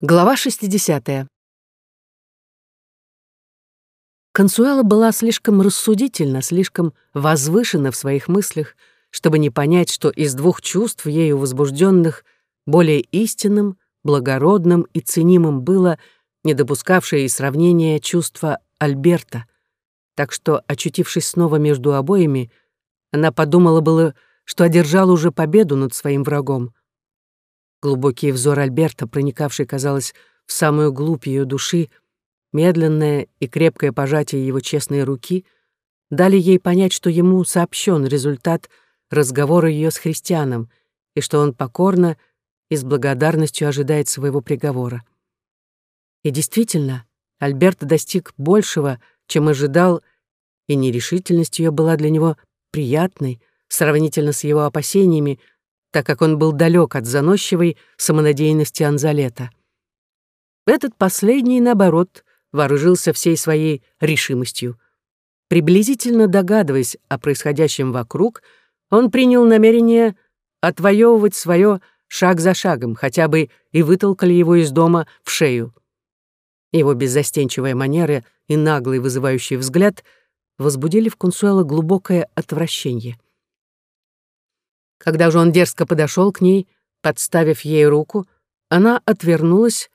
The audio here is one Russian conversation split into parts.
Глава 60. Консуэла была слишком рассудительна, слишком возвышена в своих мыслях, чтобы не понять, что из двух чувств ею возбужденных более истинным, благородным и ценимым было не допускавшее и сравнения чувства Альберта. Так что, очутившись снова между обоими, она подумала было, что одержала уже победу над своим врагом. Глубокий взор Альберта, проникавший, казалось, в самую глубь ее души, медленное и крепкое пожатие его честной руки дали ей понять, что ему сообщен результат разговора ее с христианом и что он покорно и с благодарностью ожидает своего приговора. И действительно, Альберт достиг большего, чем ожидал, и нерешительность ее была для него приятной, сравнительно с его опасениями, так как он был далек от заносчивой самонадеянности Анзалета. Этот последний, наоборот, вооружился всей своей решимостью. Приблизительно догадываясь о происходящем вокруг, он принял намерение отвоевывать свое шаг за шагом, хотя бы и вытолкали его из дома в шею. Его беззастенчивая манера и наглый вызывающий взгляд возбудили в Кунсуэла глубокое отвращение — когда же он дерзко подошел к ней, подставив ей руку, она отвернулась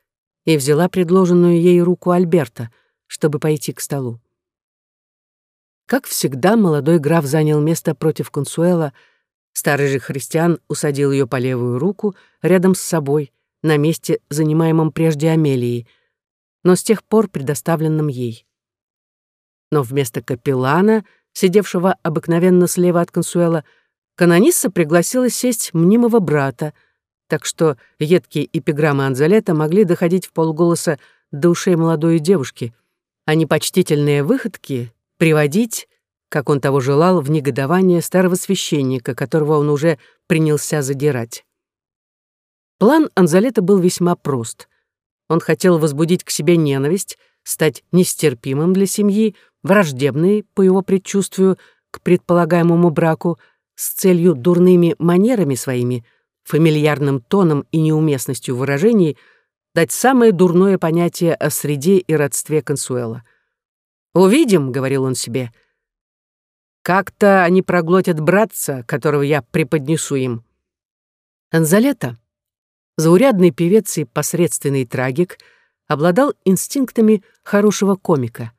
и взяла предложенную ей руку Альберта, чтобы пойти к столу. Как всегда, молодой граф занял место против Консуэла, старый же христиан усадил ее по левую руку рядом с собой, на месте, занимаемом прежде Амелией, но с тех пор предоставленном ей. Но вместо капеллана, сидевшего обыкновенно слева от Консуэла, Канонисса пригласила сесть мнимого брата, так что едкие эпиграммы Анзалета могли доходить в полголоса до ушей молодой девушки, а непочтительные выходки приводить, как он того желал, в негодование старого священника, которого он уже принялся задирать. План Анзалета был весьма прост. Он хотел возбудить к себе ненависть, стать нестерпимым для семьи, враждебной, по его предчувствию, к предполагаемому браку — с целью дурными манерами своими, фамильярным тоном и неуместностью выражений дать самое дурное понятие о среде и родстве Консуэла. «Увидим», — говорил он себе, — «как-то они проглотят братца, которого я преподнесу им». Анзалета, заурядный певец и посредственный трагик, обладал инстинктами хорошего комика.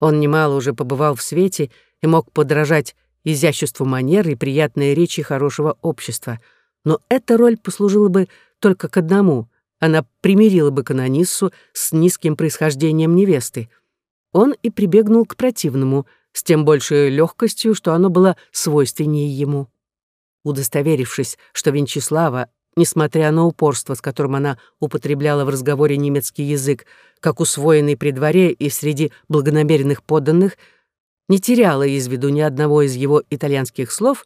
Он немало уже побывал в свете и мог подражать изяществу манер и приятной речи хорошего общества. Но эта роль послужила бы только к одному. Она примирила бы канониссу с низким происхождением невесты. Он и прибегнул к противному, с тем большей легкостью, что оно было свойственнее ему. Удостоверившись, что Венчеслава, несмотря на упорство, с которым она употребляла в разговоре немецкий язык, как усвоенный при дворе и среди благонамеренных подданных, не теряла из виду ни одного из его итальянских слов,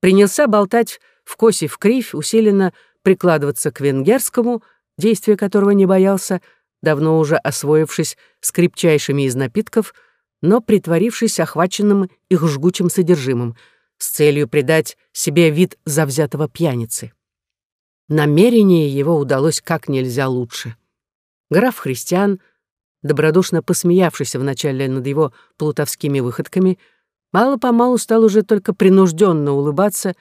принялся болтать в косе в кривь, усиленно прикладываться к венгерскому, действия которого не боялся, давно уже освоившись с крепчайшими из напитков, но притворившись охваченным их жгучим содержимым, с целью придать себе вид завзятого пьяницы. Намерение его удалось как нельзя лучше. Граф Христиан — добродушно посмеявшийся вначале над его плутовскими выходками, мало-помалу стал уже только принужденно улыбаться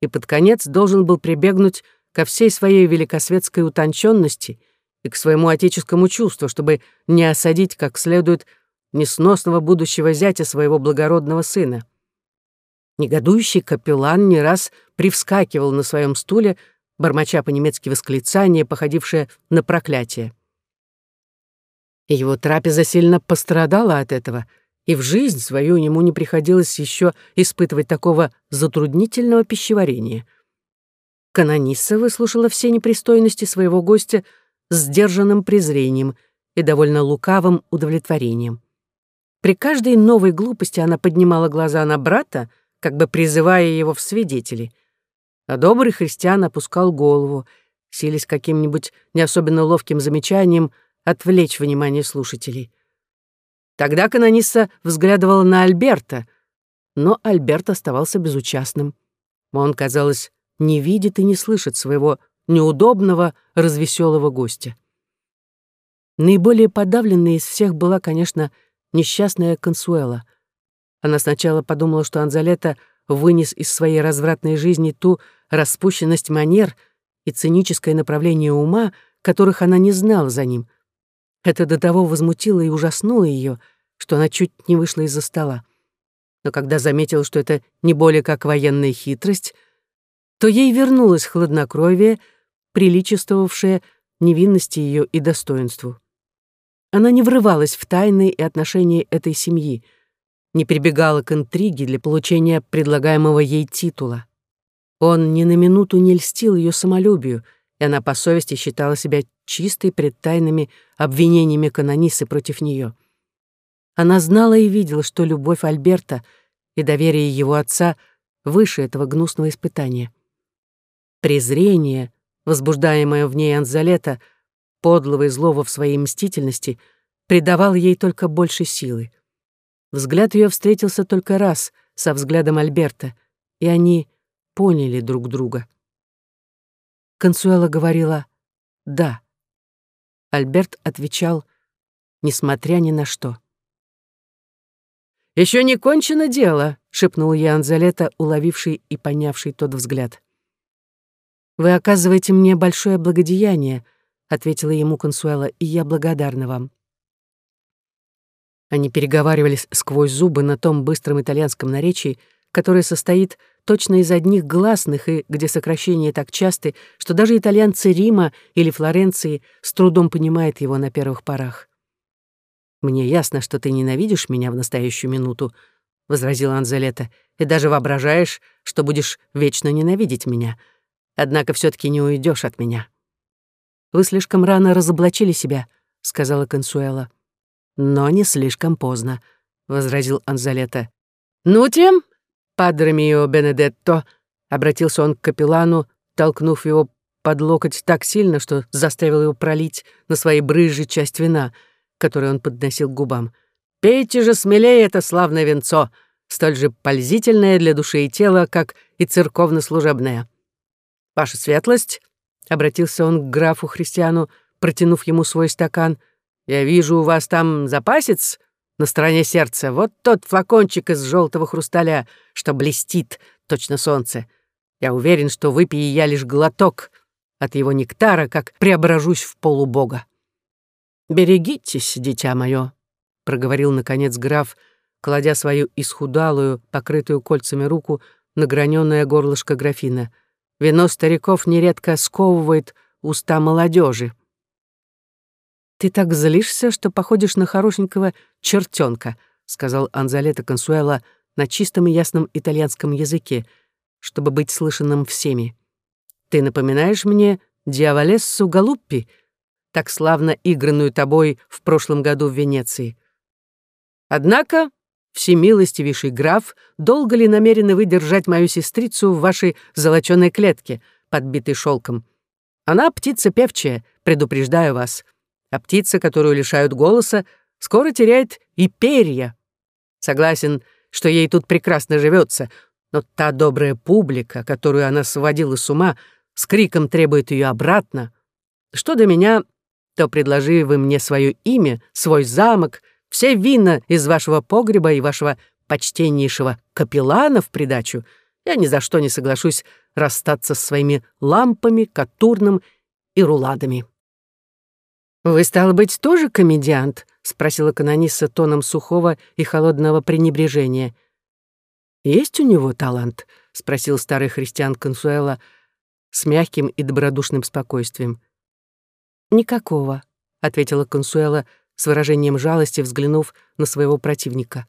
и под конец должен был прибегнуть ко всей своей великосветской утонченности и к своему отеческому чувству, чтобы не осадить как следует несносного будущего зятя своего благородного сына. Негодующий капеллан не раз привскакивал на своем стуле, бормоча по-немецки восклицания, походившее на проклятие. Его трапеза сильно пострадала от этого, и в жизнь свою ему не приходилось еще испытывать такого затруднительного пищеварения. Канонисса выслушала все непристойности своего гостя с сдержанным презрением и довольно лукавым удовлетворением. При каждой новой глупости она поднимала глаза на брата, как бы призывая его в свидетели. А добрый христиан опускал голову, силясь каким-нибудь не особенно ловким замечанием отвлечь внимание слушателей. Тогда канонисса взглядывала на Альберта, но Альберт оставался безучастным. Он, казалось, не видит и не слышит своего неудобного, развеселого гостя. Наиболее подавленной из всех была, конечно, несчастная Консуэла. Она сначала подумала, что Анзалета вынес из своей развратной жизни ту распущенность манер и циническое направление ума, которых она не знала за ним. Это до того возмутило и ужаснуло ее, что она чуть не вышла из-за стола. Но когда заметила, что это не более как военная хитрость, то ей вернулось хладнокровие, приличествовавшее невинности ее и достоинству. Она не врывалась в тайны и отношения этой семьи, не прибегала к интриге для получения предлагаемого ей титула. Он ни на минуту не льстил ее самолюбию, и она по совести считала себя чистой пред тайными обвинениями канонисы против нее. Она знала и видела, что любовь Альберта и доверие его отца выше этого гнусного испытания. Презрение, возбуждаемое в ней Анзалета, подлого и злого в своей мстительности, придавал ей только больше силы. Взгляд ее встретился только раз со взглядом Альберта, и они поняли друг друга. Консуэла говорила «да». Альберт отвечал «несмотря ни на что». «Еще не кончено дело», — шепнул я Анзалета, уловивший и понявший тот взгляд. «Вы оказываете мне большое благодеяние», — ответила ему Консуэла, — «и я благодарна вам». Они переговаривались сквозь зубы на том быстром итальянском наречии, которое состоит точно из одних гласных и где сокращения так часты, что даже итальянцы Рима или Флоренции с трудом понимают его на первых порах. «Мне ясно, что ты ненавидишь меня в настоящую минуту», — возразила Анзелета, «и даже воображаешь, что будешь вечно ненавидеть меня. Однако все таки не уйдешь от меня». «Вы слишком рано разоблачили себя», — сказала Консуэла. «Но не слишком поздно», — возразил Анзалета. «Ну тем, падре мио Бенедетто», — обратился он к капеллану, толкнув его под локоть так сильно, что заставил его пролить на своей брыжи часть вина, которую он подносил к губам. «Пейте же смелее это славное венцо, столь же пользительное для души и тела, как и церковно-служебное. Ваша светлость», — обратился он к графу Христиану, протянув ему свой стакан, — «я вижу, у вас там запасец на стороне сердца, вот тот флакончик из желтого хрусталя, что блестит, точно солнце. Я уверен, что выпью я лишь глоток от его нектара, как преображусь в полубога. «Берегитесь, дитя мое», — проговорил, наконец, граф, кладя свою исхудалую, покрытую кольцами руку на граненое горлышко графина. «Вино стариков нередко сковывает уста молодежи. «Ты так злишься, что походишь на хорошенького чертенка», сказал Анзалета Консуэла на чистом и ясном итальянском языке, чтобы быть слышанным всеми. «Ты напоминаешь мне Диавалессу Галуппи, так славно игранную тобой в прошлом году в Венеции. Однако, всемилостивейший граф, долго ли намерены вы держать мою сестрицу в вашей золоченой клетке, подбитой шелком? Она птица певчая, предупреждаю вас а птица, которую лишают голоса, скоро теряет и перья. Согласен, что ей тут прекрасно живется, но та добрая публика, которую она сводила с ума, с криком требует ее обратно. Что до меня, то предложи вы мне свое имя, свой замок, все вина из вашего погреба и вашего почтеннейшего капеллана в придачу, я ни за что не соглашусь расстаться с своими лампами, катурном и руладами. «Вы, стало быть, тоже комедиант?» — спросила канонисса тоном сухого и холодного пренебрежения. «Есть у него талант?» — спросил старый христиан Консуэла с мягким и добродушным спокойствием. «Никакого», — ответила Консуэла с выражением жалости, взглянув на своего противника.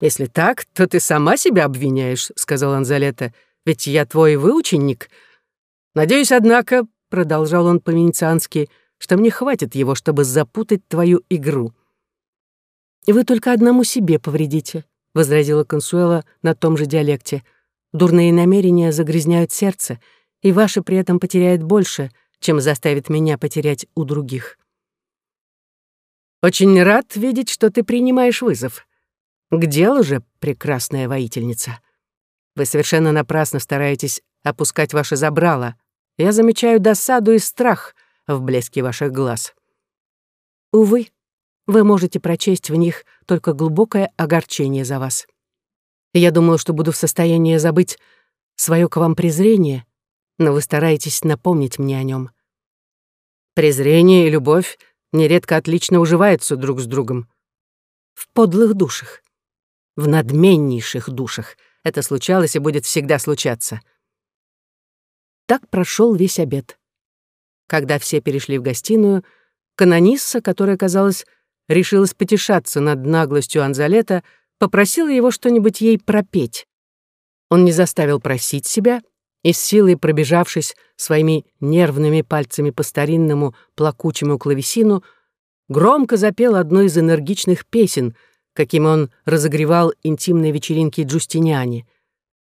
«Если так, то ты сама себя обвиняешь», — сказал Анзалета, «ведь я твой выученик. Надеюсь, однако», — продолжал он по-венециански, — что мне хватит его, чтобы запутать твою игру». «Вы только одному себе повредите», — возразила Консуэла на том же диалекте. «Дурные намерения загрязняют сердце, и ваше при этом потеряет больше, чем заставит меня потерять у других». «Очень рад видеть, что ты принимаешь вызов. К делу же, прекрасная воительница. Вы совершенно напрасно стараетесь опускать ваше забрало. Я замечаю досаду и страх — в блеске ваших глаз. Увы, вы можете прочесть в них только глубокое огорчение за вас. Я думала, что буду в состоянии забыть свое к вам презрение, но вы стараетесь напомнить мне о нем. Презрение и любовь нередко отлично уживаются друг с другом. В подлых душах, в надменнейших душах это случалось и будет всегда случаться. Так прошел весь обед. Когда все перешли в гостиную, канонисса, которая, казалось, решилась потешаться над наглостью Анзалета, попросила его что-нибудь ей пропеть. Он не заставил просить себя и с силой пробежавшись своими нервными пальцами по старинному плакучему клавесину, громко запел одну из энергичных песен, каким он разогревал интимные вечеринки Джустиниани.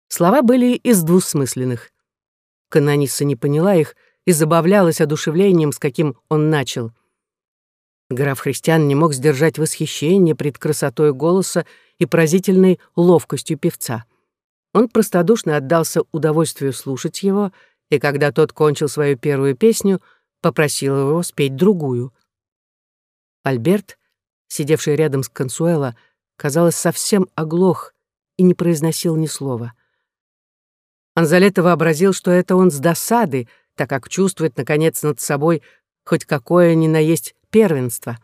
Слова были из двусмысленных. Канонисса не поняла их и забавлялась одушевлением, с каким он начал. Граф Христиан не мог сдержать восхищение пред красотой голоса и поразительной ловкостью певца. Он простодушно отдался удовольствию слушать его, и когда тот кончил свою первую песню, попросил его спеть другую. Альберт, сидевший рядом с Консуэло, казалось, совсем оглох и не произносил ни слова. Анзалетто вообразил, что это он с досады, так как чувствует, наконец, над собой хоть какое ни на есть первенство.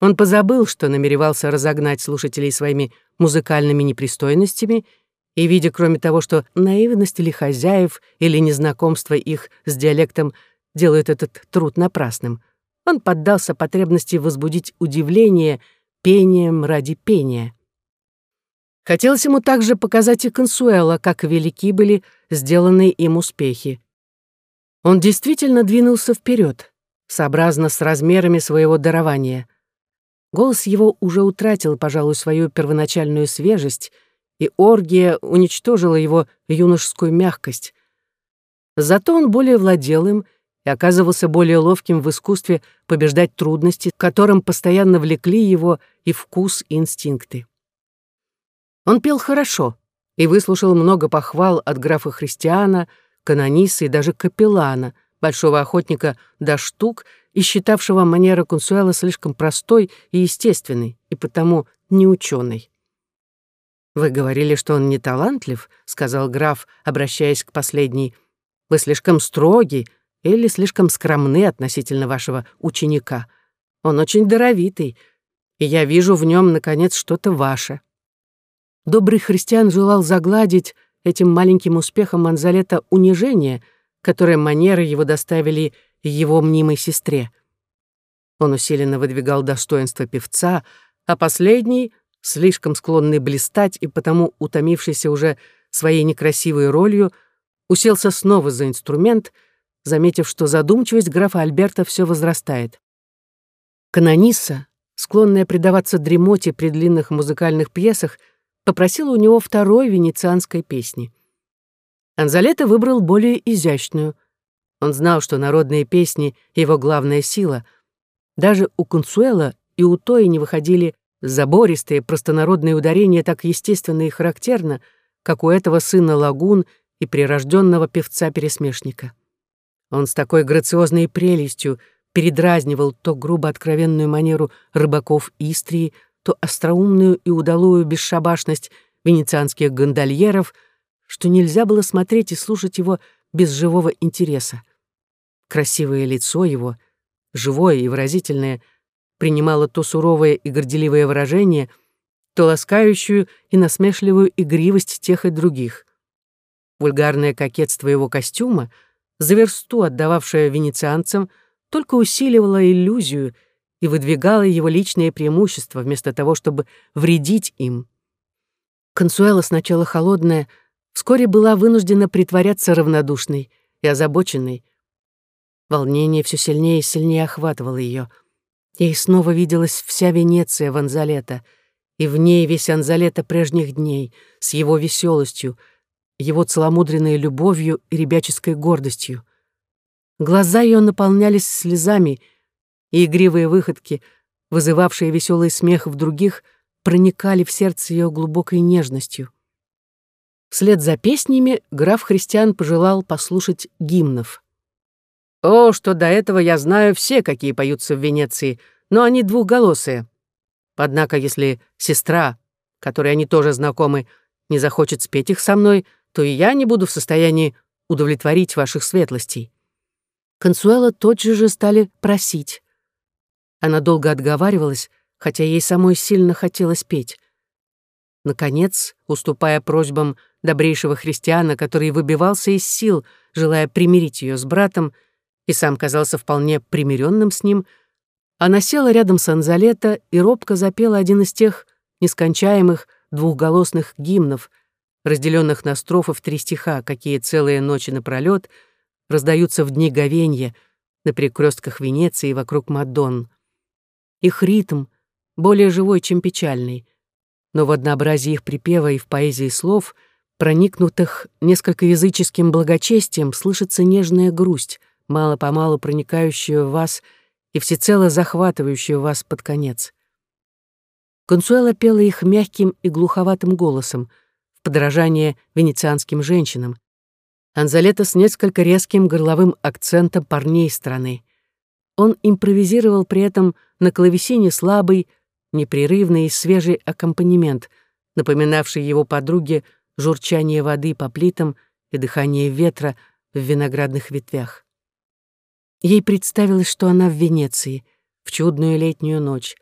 Он позабыл, что намеревался разогнать слушателей своими музыкальными непристойностями — и, видя, кроме того, что наивность или хозяев, или незнакомство их с диалектом делают этот труд напрасным, он поддался потребности возбудить удивление пением ради пения. Хотелось ему также показать и Консуэла, как велики были сделаны им успехи. Он действительно двинулся вперед, сообразно с размерами своего дарования. Голос его уже утратил, пожалуй, свою первоначальную свежесть — и оргия уничтожила его юношескую мягкость. Зато он более владел им и оказывался более ловким в искусстве побеждать трудности, которым постоянно влекли его и вкус, и инстинкты. Он пел хорошо и выслушал много похвал от графа Христиана, канониса и даже капеллана, большого охотника до штук и считавшего манеру Консуэла слишком простой и естественной, и потому неученой. «Вы говорили, что он не талантлив», — сказал граф, обращаясь к последней. «Вы слишком строги или слишком скромны относительно вашего ученика. Он очень даровитый, и я вижу в нем, наконец, что-то ваше». Добрый христиан желал загладить этим маленьким успехом Манзалета унижение, которое манеры его доставили его мнимой сестре. Он усиленно выдвигал достоинство певца, а последний слишком склонный блистать и потому утомившийся уже своей некрасивой ролью, уселся снова за инструмент, заметив, что задумчивость графа Альберта все возрастает. Канонисса, склонная предаваться дремоте при длинных музыкальных пьесах, попросила у него второй венецианской песни. Анзалетто выбрал более изящную. Он знал, что народные песни — его главная сила. Даже у Консуэла и у Тои не выходили Забористые простонародные ударения так естественно и характерно, как у этого сына лагун и прирожденного певца-пересмешника. Он с такой грациозной прелестью передразнивал то грубо откровенную манеру рыбаков Истрии, то остроумную и удалую бесшабашность венецианских гондольеров, что нельзя было смотреть и слушать его без живого интереса. Красивое лицо его, живое и выразительное — принимала то суровое и горделивое выражение, то ласкающую и насмешливую игривость тех и других. Вульгарное кокетство его костюма, за версту отдававшее венецианцам, только усиливало иллюзию и выдвигало его личные преимущества вместо того, чтобы вредить им. Консуэла, сначала холодная, вскоре была вынуждена притворяться равнодушной и озабоченной. Волнение все сильнее и сильнее охватывало ее — Ей снова виделась вся Венеция в Анзалета, и в ней весь Анзалета прежних дней, с его веселостью, его целомудренной любовью и ребяческой гордостью. Глаза ее наполнялись слезами, и игривые выходки, вызывавшие веселый смех в других, проникали в сердце ее глубокой нежностью. Вслед за песнями граф Христиан пожелал послушать гимнов. О, что до этого я знаю все, какие поются в Венеции, но они двухголосые. Однако, если сестра, которой они тоже знакомы, не захочет спеть их со мной, то и я не буду в состоянии удовлетворить ваших светлостей». Консуэла тотчас же стали просить. Она долго отговаривалась, хотя ей самой сильно хотелось петь. Наконец, уступая просьбам добрейшего христиана, который выбивался из сил, желая примирить ее с братом, и сам казался вполне примиренным с ним, она села рядом с Анзалета и робко запела один из тех нескончаемых двухголосных гимнов, разделенных на строфы в три стиха, какие целые ночи напролёт раздаются в дни говенья на перекрестках Венеции вокруг Мадон. Их ритм более живой, чем печальный, но в однообразии их припева и в поэзии слов, проникнутых несколько языческим благочестием, слышится нежная грусть, мало-помалу проникающая в вас и всецело захватывающая вас под конец. Консуэла пела их мягким и глуховатым голосом, в подражание венецианским женщинам. Анзалета с несколько резким горловым акцентом парней страны. Он импровизировал при этом на клавесине слабый, непрерывный и свежий аккомпанемент, напоминавший его подруге журчание воды по плитам и дыхание ветра в виноградных ветвях. Ей представилось, что она в Венеции, в чудную летнюю ночь,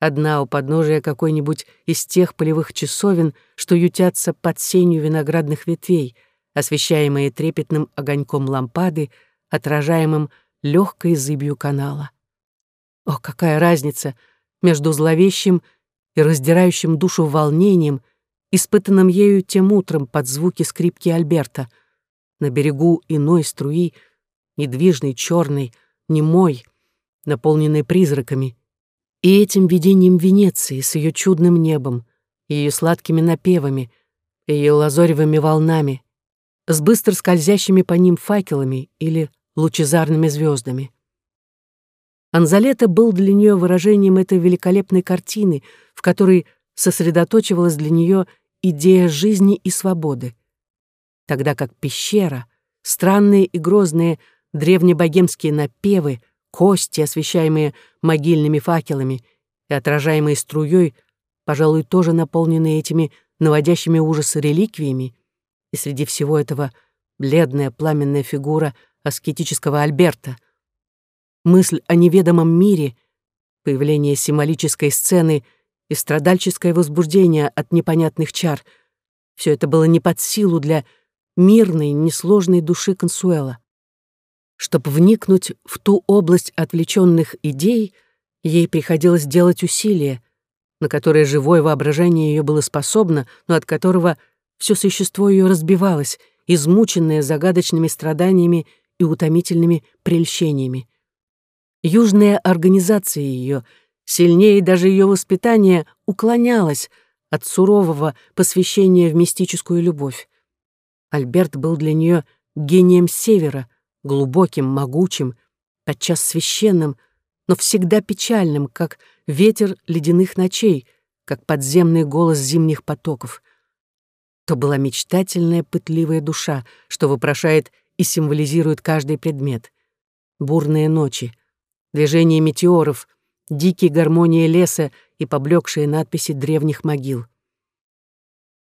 одна у подножия какой-нибудь из тех полевых часовен, что ютятся под сенью виноградных ветвей, освещаемые трепетным огоньком лампады, отражаемым легкой зыбью канала. О, какая разница между зловещим и раздирающим душу волнением, испытанным ею тем утром под звуки скрипки Альберта, на берегу иной струи, недвижной, черной, немой, наполненной призраками, и этим видением Венеции с ее чудным небом, ее сладкими напевами, ее лазоревыми волнами, с быстро скользящими по ним факелами или лучезарными звездами. Анзалета был для нее выражением этой великолепной картины, в которой сосредоточивалась для нее идея жизни и свободы. Тогда как пещера, странные и грозные древнебогемские напевы, кости, освещаемые могильными факелами и отражаемые струей, пожалуй, тоже наполненные этими наводящими ужасы реликвиями, и среди всего этого бледная пламенная фигура аскетического Альберта, мысль о неведомом мире, появление символической сцены и страдальческое возбуждение от непонятных чар — все это было не под силу для мирной, несложной души Консуэла. Чтобы вникнуть в ту область отвлеченных идей, ей приходилось делать усилия, на которые живое воображение ее было способно, но от которого все существо ее разбивалось, измученное загадочными страданиями и утомительными прельщениями. Южная организация ее, сильнее даже ее воспитание, уклонялась от сурового посвящения в мистическую любовь. Альберт был для нее гением севера, глубоким, могучим, подчас священным, но всегда печальным, как ветер ледяных ночей, как подземный голос зимних потоков. То была мечтательная, пытливая душа, что вопрошает и символизирует каждый предмет. Бурные ночи — движение метеоров, дикие гармонии леса и поблекшие надписи древних могил.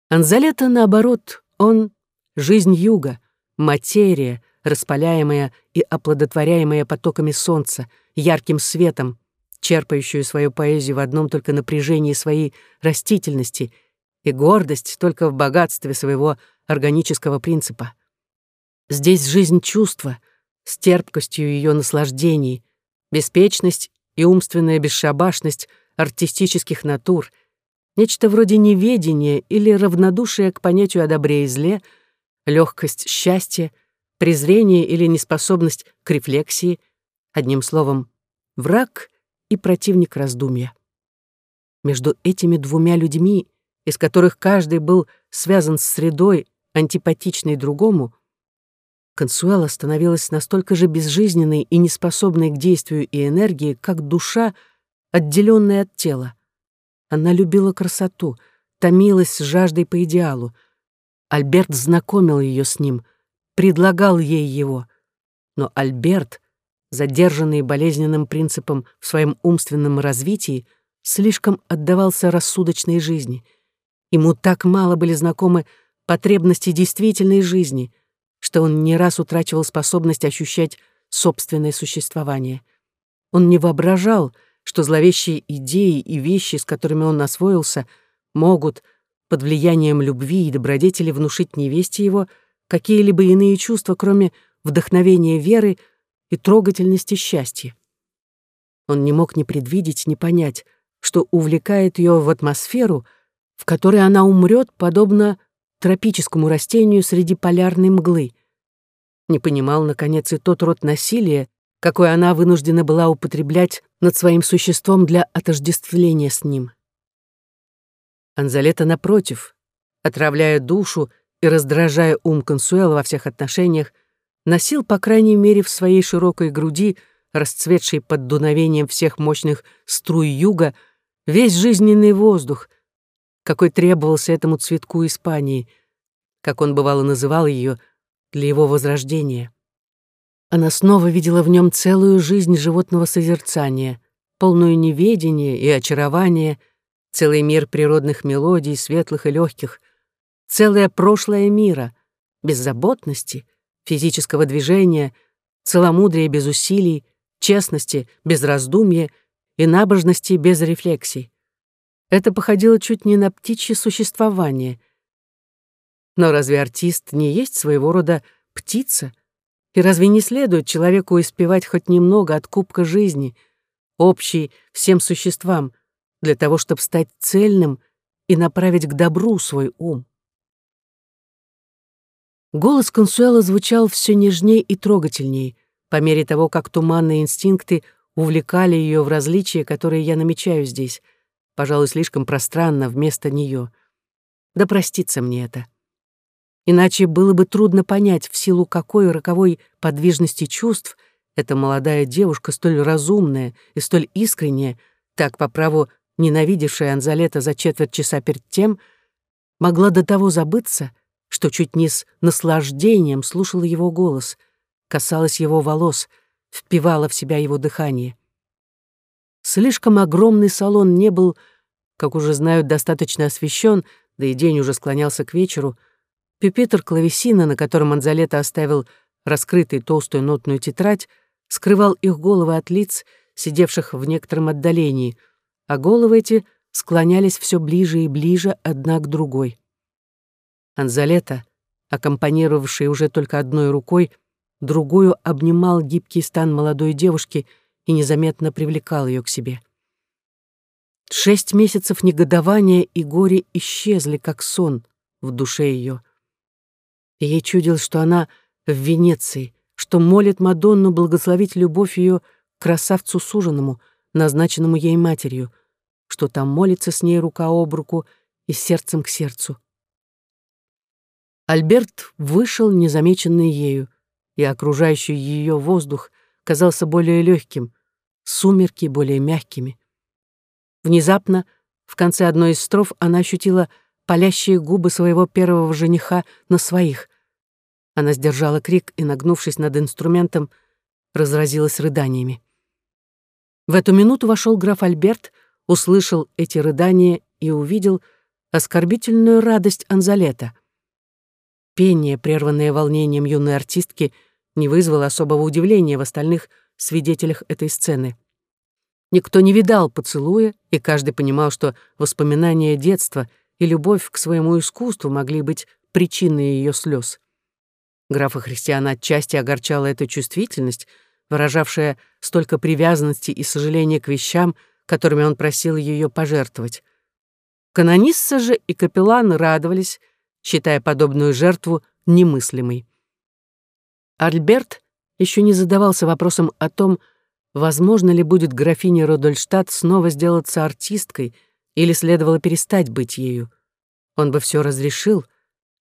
Анзалета, наоборот, он — жизнь юга, материя, распаляемая и оплодотворяемая потоками солнца, ярким светом, черпающую свою поэзию в одном только напряжении своей растительности и гордость только в богатстве своего органического принципа. Здесь жизнь чувства с терпкостью ее наслаждений, беспечность и умственная бесшабашность артистических натур, нечто вроде неведения или равнодушия к понятию о добре и зле, легкость счастья, презрение или неспособность к рефлексии, одним словом, враг и противник раздумья. Между этими двумя людьми, из которых каждый был связан с средой, антипатичной другому, Консуэла становилась настолько же безжизненной и неспособной к действию и энергии, как душа, отделенная от тела. Она любила красоту, томилась с жаждой по идеалу. Альберт знакомил ее с ним, предлагал ей его. Но Альберт, задержанный болезненным принципом в своем умственном развитии, слишком отдавался рассудочной жизни. Ему так мало были знакомы потребности действительной жизни, что он не раз утрачивал способность ощущать собственное существование. Он не воображал, что зловещие идеи и вещи, с которыми он освоился, могут, под влиянием любви и добродетели, внушить невесте его какие-либо иные чувства, кроме вдохновения веры и трогательности счастья. Он не мог ни предвидеть, ни понять, что увлекает ее в атмосферу, в которой она умрет, подобно тропическому растению среди полярной мглы. Не понимал, наконец, и тот род насилия, какой она вынуждена была употреблять над своим существом для отождествления с ним. Анзалета, напротив, отравляя душу и раздражая ум Консуэла во всех отношениях, носил, по крайней мере, в своей широкой груди, расцветшей под дуновением всех мощных струй юга, весь жизненный воздух, какой требовался этому цветку Испании, как он бывало называл ее, для его возрождения. Она снова видела в нем целую жизнь животного созерцания, полную неведения и очарования, целый мир природных мелодий, светлых и легких, целое прошлое мира, беззаботности, физического движения, целомудрия без усилий, честности без раздумья и набожности без рефлексий. Это походило чуть не на птичье существование. Но разве артист не есть своего рода птица? И разве не следует человеку испевать хоть немного от кубка жизни, общий всем существам, для того, чтобы стать цельным и направить к добру свой ум? Голос Консуэла звучал все нежней и трогательней, по мере того, как туманные инстинкты увлекали ее в различия, которые я намечаю здесь, пожалуй, слишком пространно вместо нее. Да простится мне это. Иначе было бы трудно понять, в силу какой роковой подвижности чувств эта молодая девушка, столь разумная и столь искренняя, так по праву ненавидевшая Анзалета за четверть часа перед тем, могла до того забыться, что чуть не с наслаждением слушала его голос, касалась его волос, впивала в себя его дыхание. Слишком огромный салон не был, как уже знают, достаточно освещен, да и день уже склонялся к вечеру. Пюпитр клавесина, на котором Анзалета оставил раскрытой толстую нотную тетрадь, скрывал их головы от лиц, сидевших в некотором отдалении, а головы эти склонялись все ближе и ближе одна к другой. Анзалета, аккомпанировавший уже только одной рукой, другую обнимал гибкий стан молодой девушки и незаметно привлекал ее к себе. Шесть месяцев негодования и горя исчезли, как сон, в душе ее. Ей чудилось, что она в Венеции, что молит Мадонну благословить любовь ее красавцу суженому, назначенному ей матерью, что там молится с ней рука об руку и сердцем к сердцу. Альберт вышел, незамеченный ею, и окружающий ее воздух казался более легким, сумерки более мягкими. Внезапно, в конце одной из строф, она ощутила палящие губы своего первого жениха на своих. Она сдержала крик и, нагнувшись над инструментом, разразилась рыданиями. В эту минуту вошел граф Альберт, услышал эти рыдания и увидел оскорбительную радость Анзалета — Пение, прерванное волнением юной артистки, не вызвало особого удивления в остальных свидетелях этой сцены. Никто не видал поцелуя, и каждый понимал, что воспоминания детства и любовь к своему искусству могли быть причиной ее слез. Графа Христиана отчасти огорчала эта чувствительность, выражавшая столько привязанности и сожаления к вещам, которыми он просил ее пожертвовать. Канонисса же и капеллан радовались, считая подобную жертву немыслимой. Альберт еще не задавался вопросом о том, возможно ли будет графине Родольштадт снова сделаться артисткой или следовало перестать быть ею. Он бы все разрешил,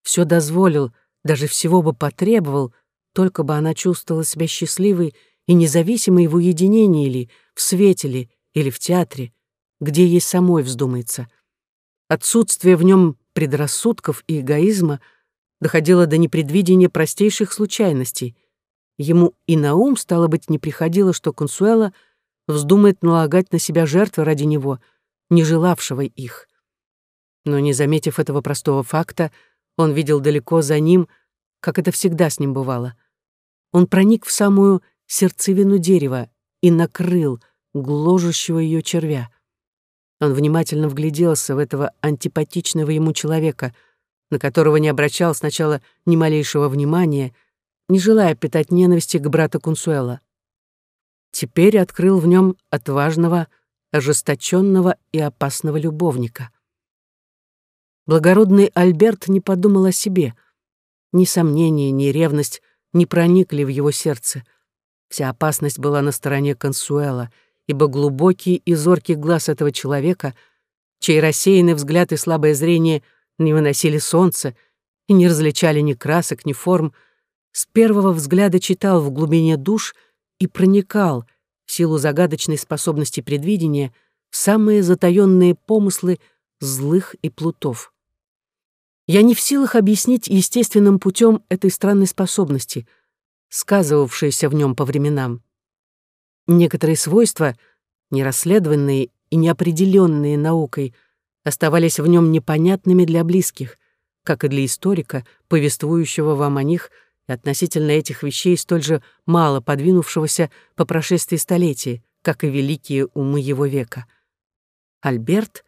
все дозволил, даже всего бы потребовал, только бы она чувствовала себя счастливой и независимой в уединении ли, в свете ли или в театре, где ей самой вздумается. Отсутствие в нем предрассудков и эгоизма доходило до непредвидения простейших случайностей. Ему и на ум, стало быть, не приходило, что Консуэла вздумает налагать на себя жертвы ради него, не желавшего их. Но не заметив этого простого факта, он видел далеко за ним, как это всегда с ним бывало. Он проник в самую сердцевину дерева и накрыл гложущего ее червя. Он внимательно вгляделся в этого антипатичного ему человека, на которого не обращал сначала ни малейшего внимания, не желая питать ненависти к брату Кунсуэла. Теперь открыл в нем отважного, ожесточенного и опасного любовника. Благородный Альберт не подумал о себе. Ни сомнения, ни ревность не проникли в его сердце. Вся опасность была на стороне Консуэла, ибо глубокий и зоркий глаз этого человека, чей рассеянный взгляд и слабое зрение не выносили солнца и не различали ни красок, ни форм, с первого взгляда читал в глубине душ и проникал, в силу загадочной способности предвидения, в самые затаённые помыслы злых и плутов. Я не в силах объяснить естественным путем этой странной способности, сказывавшейся в нем по временам. Некоторые свойства, нерасследованные и неопределенные наукой, оставались в нем непонятными для близких, как и для историка, повествующего вам о них и относительно этих вещей столь же мало подвинувшегося по прошествии столетий, как и великие умы его века. Альберт,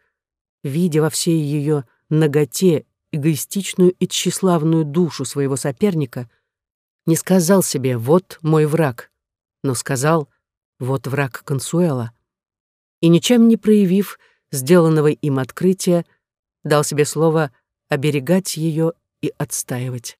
видя во всей ее наготе эгоистичную и тщеславную душу своего соперника, не сказал себе «вот мой враг», но сказал «вот враг Консуэла». И ничем не проявив сделанного им открытия, дал себе слово оберегать ее и отстаивать.